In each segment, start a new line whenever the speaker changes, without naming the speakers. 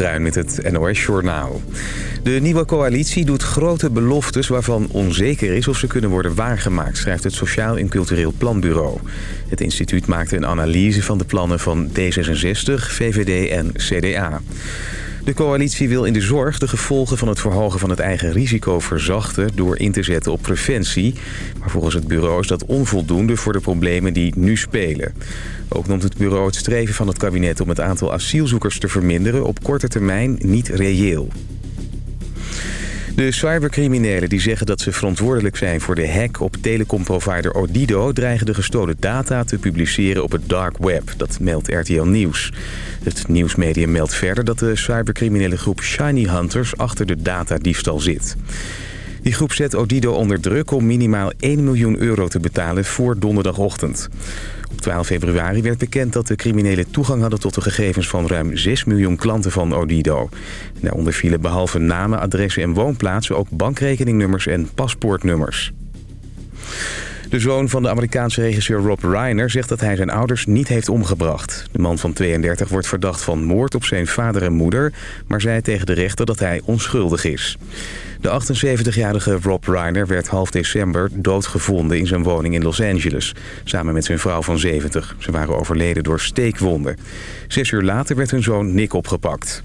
Bruin met het NOS Journaal. De nieuwe coalitie doet grote beloftes waarvan onzeker is of ze kunnen worden waargemaakt... schrijft het Sociaal en Cultureel Planbureau. Het instituut maakte een analyse van de plannen van D66, VVD en CDA. De coalitie wil in de zorg de gevolgen van het verhogen van het eigen risico verzachten... door in te zetten op preventie. Maar volgens het bureau is dat onvoldoende voor de problemen die nu spelen. Ook noemt het bureau het streven van het kabinet om het aantal asielzoekers te verminderen... op korte termijn niet reëel. De cybercriminelen die zeggen dat ze verantwoordelijk zijn voor de hack op telecomprovider Odido... dreigen de gestolen data te publiceren op het dark web. Dat meldt RTL Nieuws. Het nieuwsmedium meldt verder dat de cybercriminele groep Shiny Hunters achter de datadiefstal zit. Die groep zet Odido onder druk om minimaal 1 miljoen euro te betalen voor donderdagochtend. Op 12 februari werd bekend dat de criminelen toegang hadden tot de gegevens van ruim 6 miljoen klanten van Odido. Daaronder vielen behalve namen, adressen en woonplaatsen ook bankrekeningnummers en paspoortnummers. De zoon van de Amerikaanse regisseur Rob Reiner zegt dat hij zijn ouders niet heeft omgebracht. De man van 32 wordt verdacht van moord op zijn vader en moeder... maar zei tegen de rechter dat hij onschuldig is. De 78-jarige Rob Reiner werd half december doodgevonden in zijn woning in Los Angeles... samen met zijn vrouw van 70. Ze waren overleden door steekwonden. Zes uur later werd hun zoon Nick opgepakt.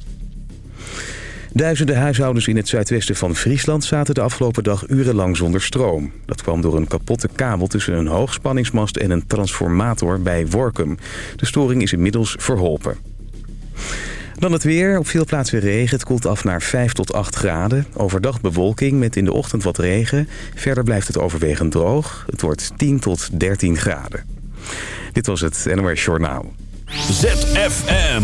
Duizenden huishoudens in het zuidwesten van Friesland zaten de afgelopen dag urenlang zonder stroom. Dat kwam door een kapotte kabel tussen een hoogspanningsmast en een transformator bij Workum. De storing is inmiddels verholpen. Dan het weer. Op veel plaatsen regen. Het koelt af naar 5 tot 8 graden. Overdag bewolking met in de ochtend wat regen. Verder blijft het overwegend droog. Het wordt 10 tot 13 graden. Dit was het NOS Journaal.
ZFM.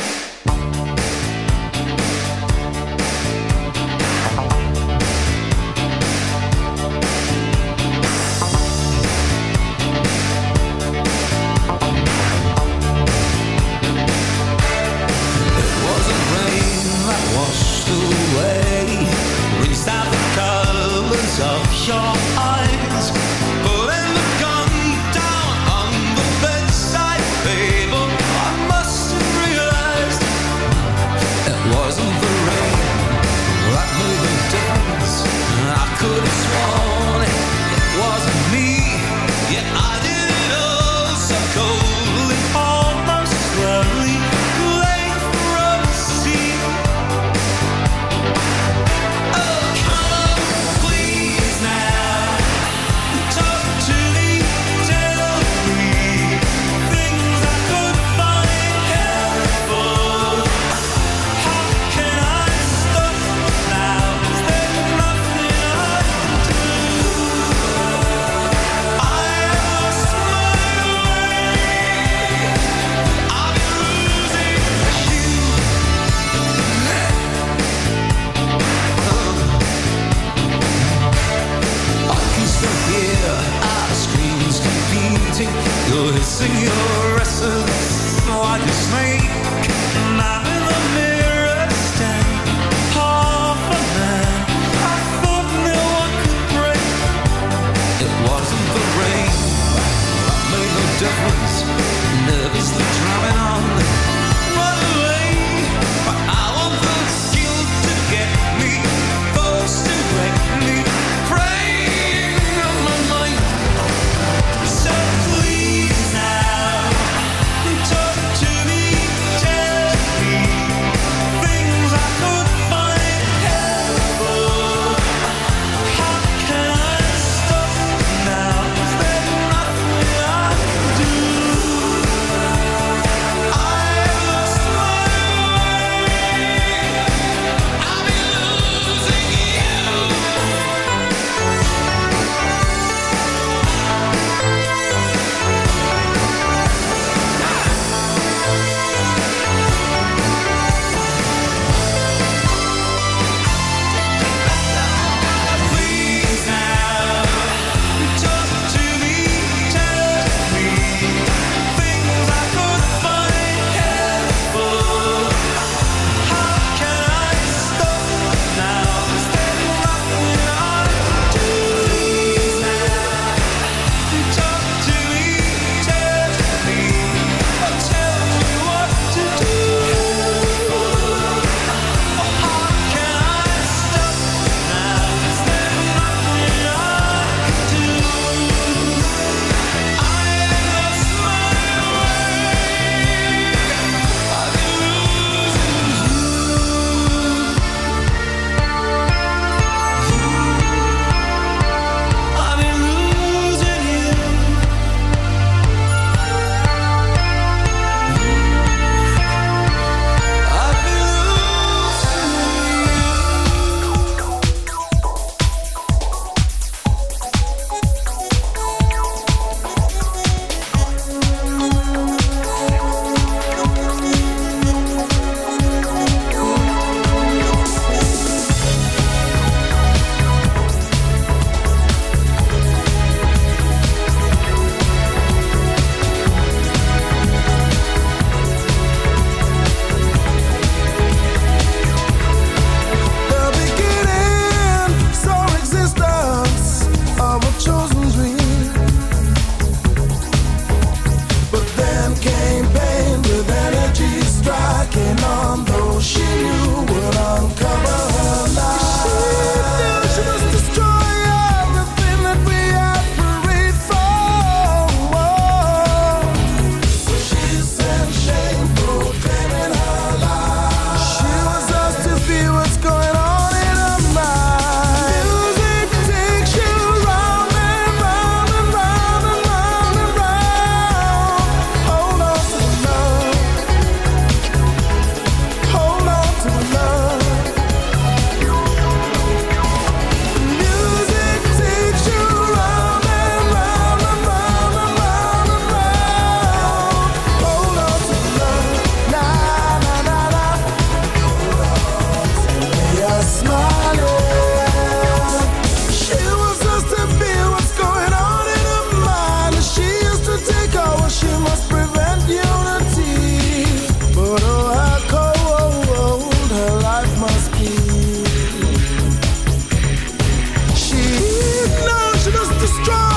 At all,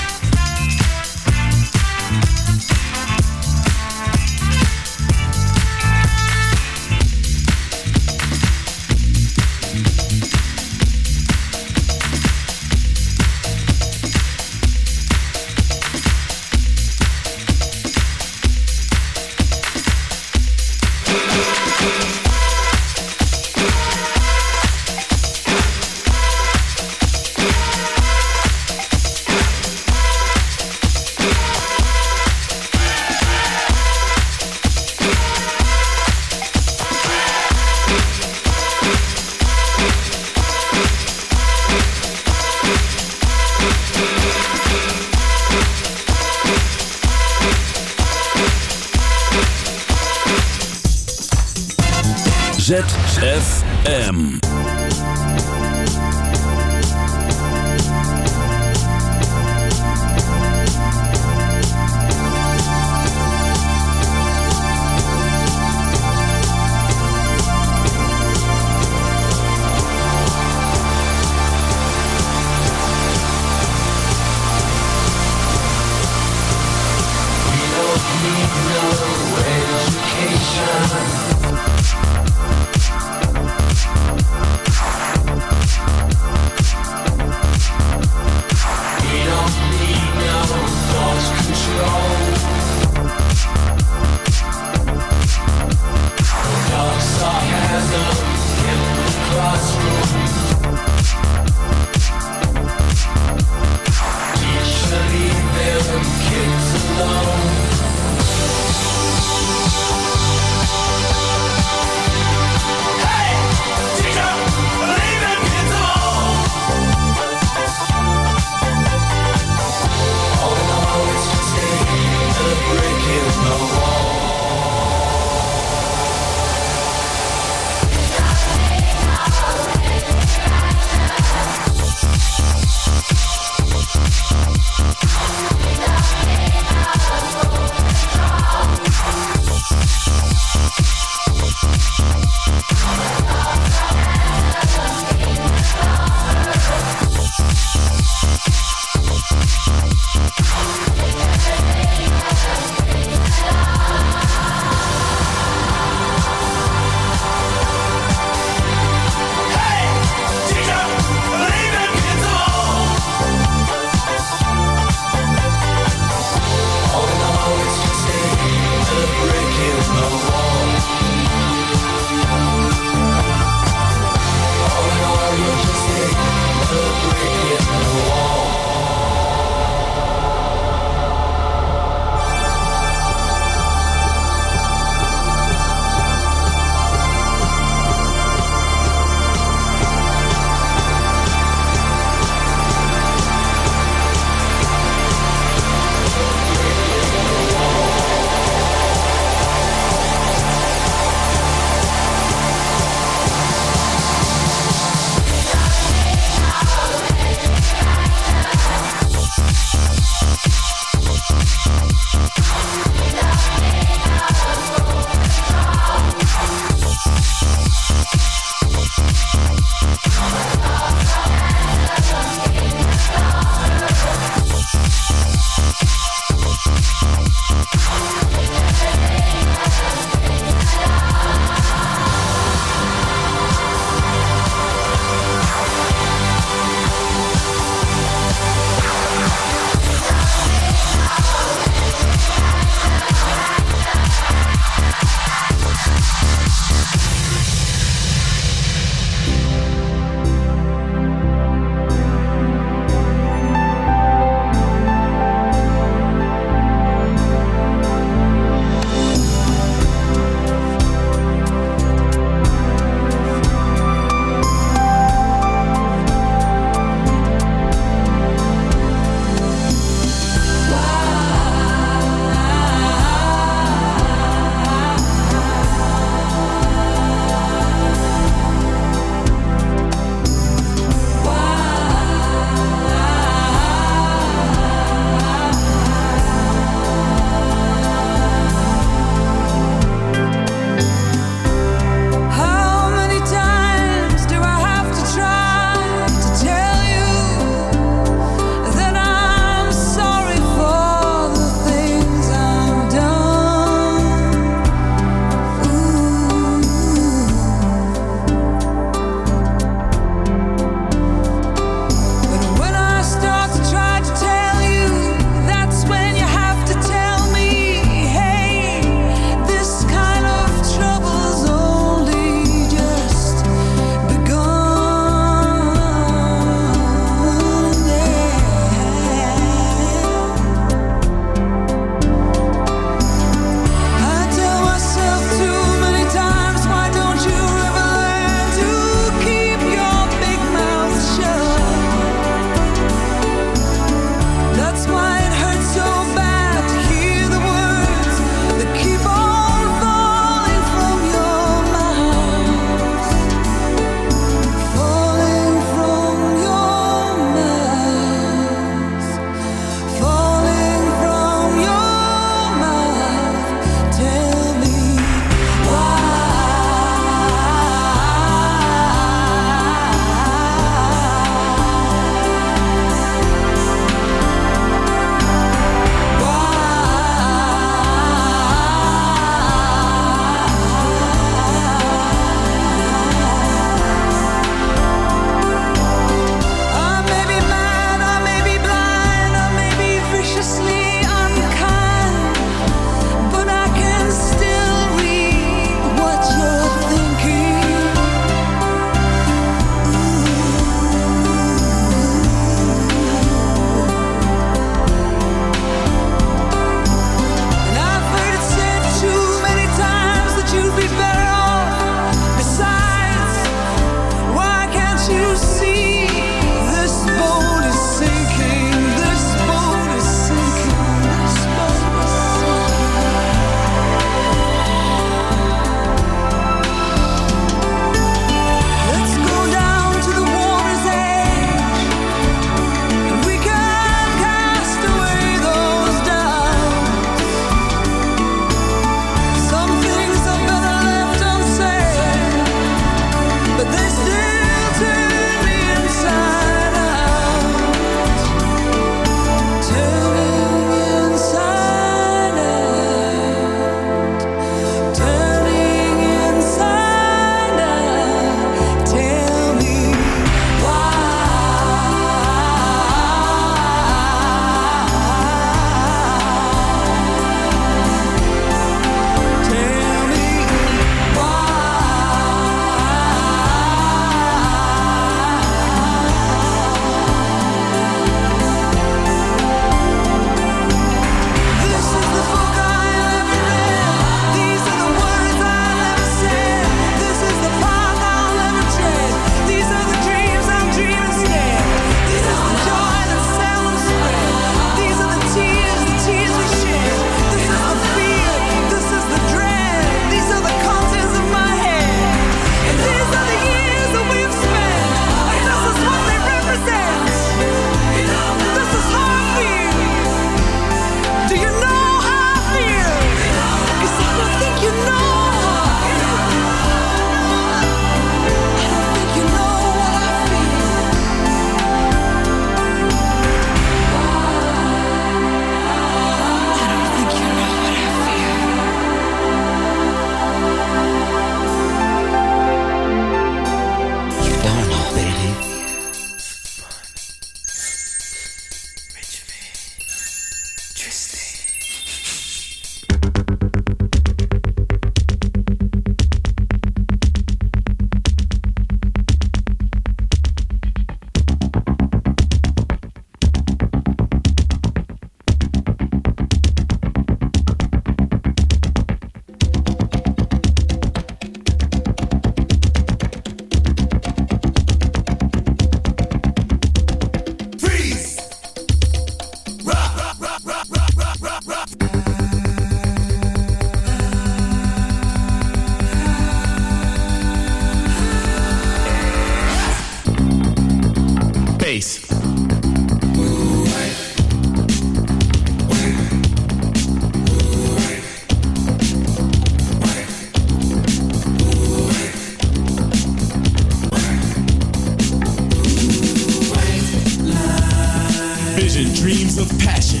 Of passion.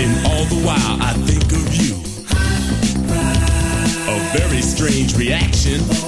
And all the while I think of you. A very strange reaction.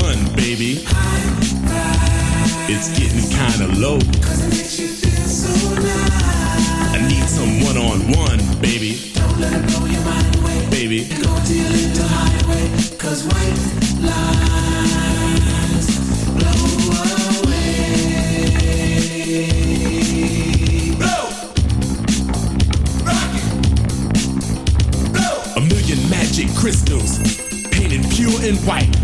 fun, baby. It's getting kinda low. I need some one on one, baby. Don't let it blow your mind away. Baby. Go to your little white blow away. Blow! Rock it! Blow! A million magic crystals painted pure and white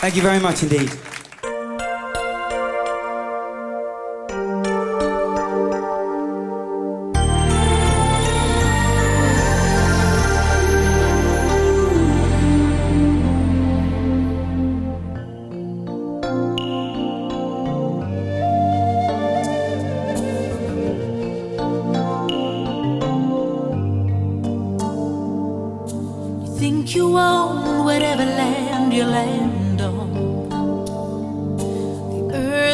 Thank you very much indeed.
think you own whatever land you land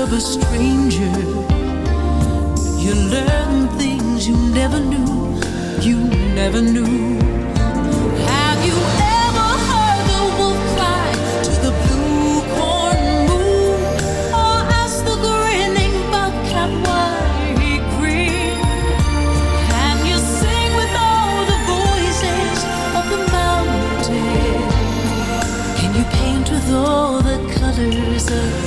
of a stranger, you learn things you never knew, you never knew. Have you ever heard the wolf cry to the blue corn moon? Or ask the grinning bobcat why he grins? Can you sing with all the voices of the mountain? Can you paint with all the colors of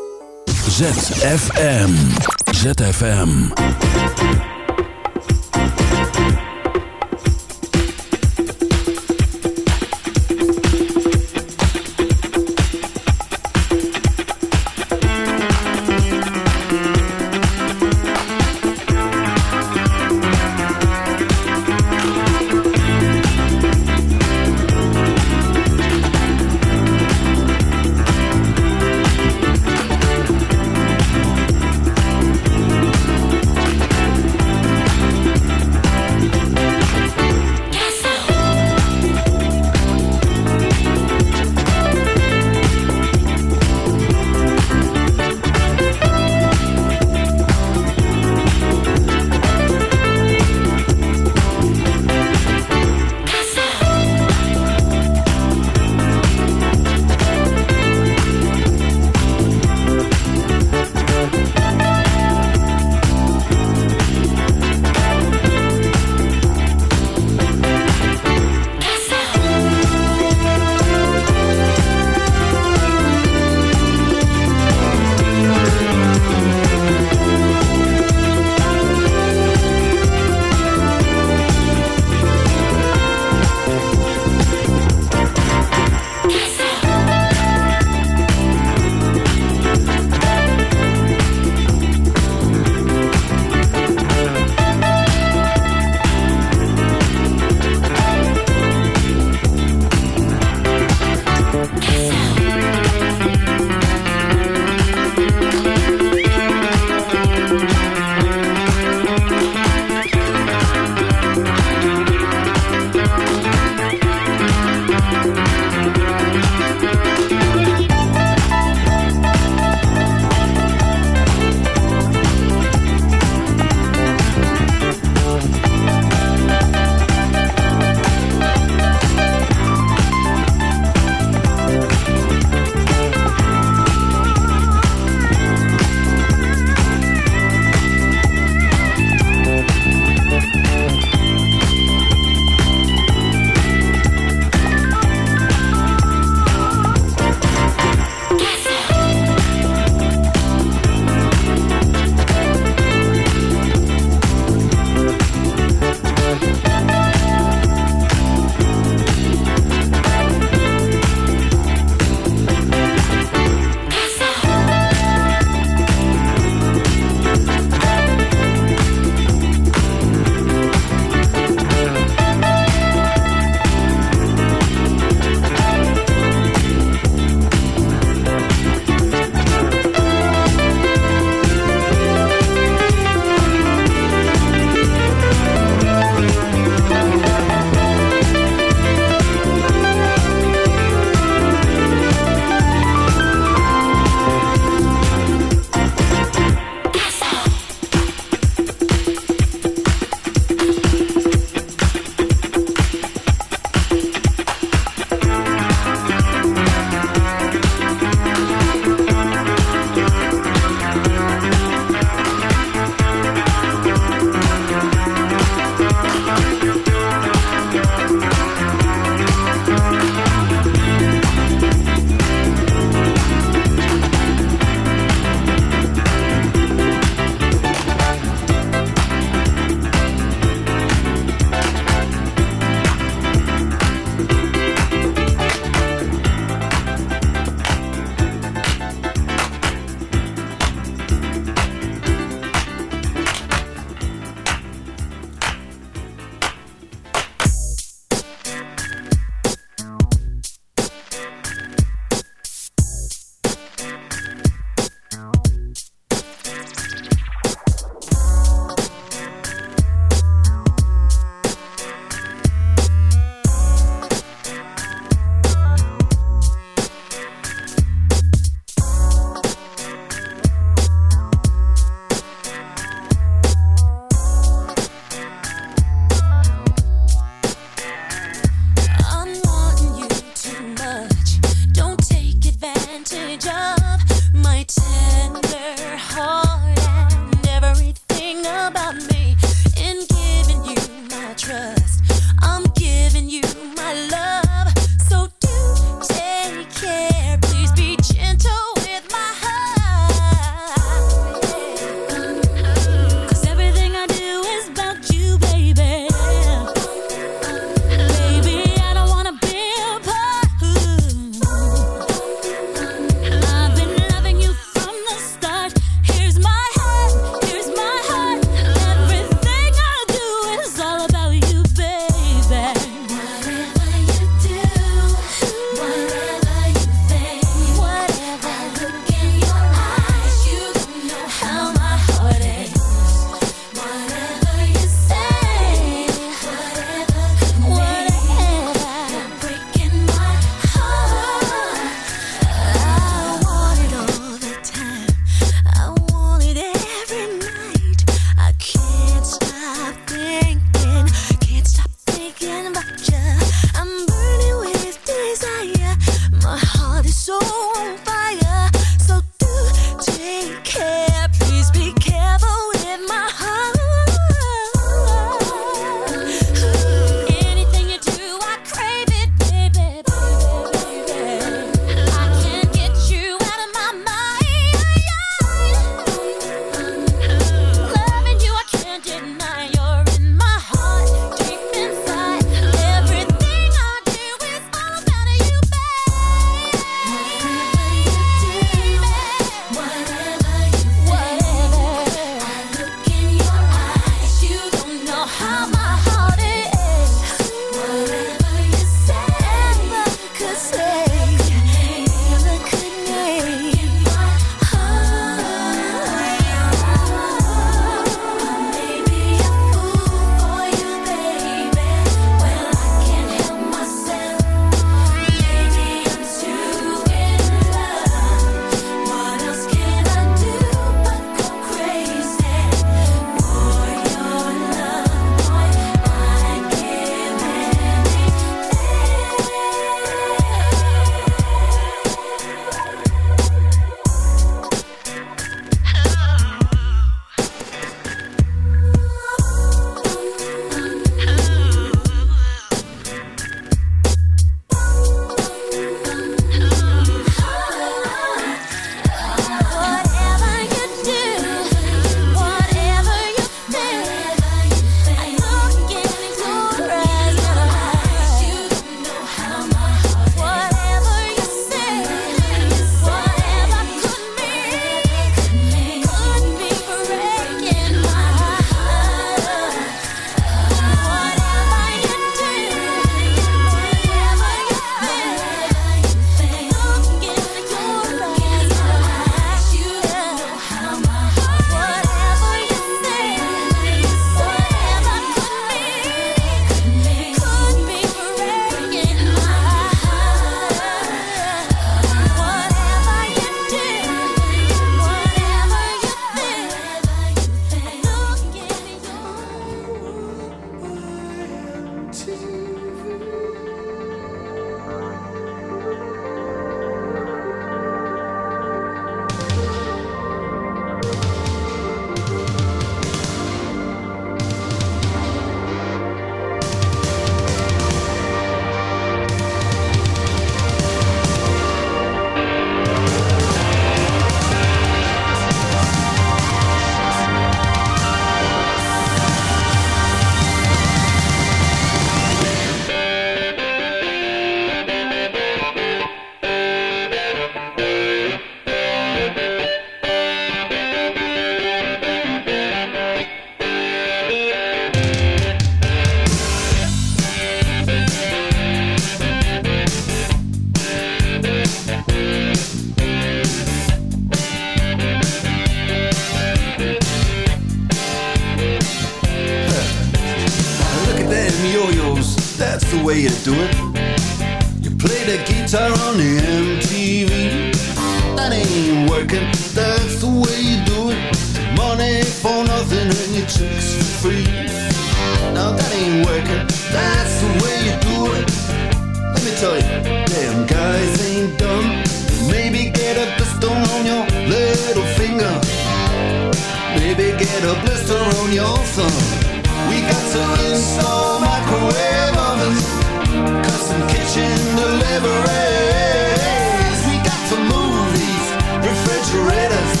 refrigerators.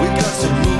We got to move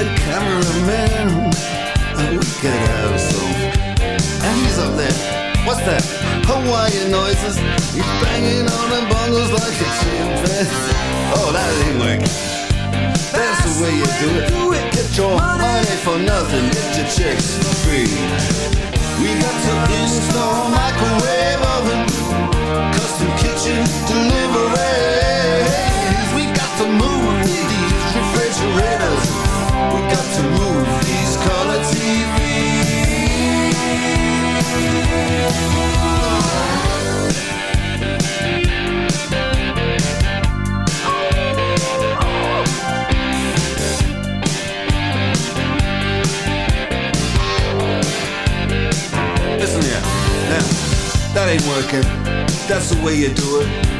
the cameraman. Oh, we could have some. And he's up there. What's that? Hawaiian noises. He's banging on the bongos like a chimpanzee. Oh, that ain't working. That's the way you do it. Get your money for nothing. Get your chicks for free. We got to install microwave oven, custom kitchen deliveries. That ain't working. That's the way you do it.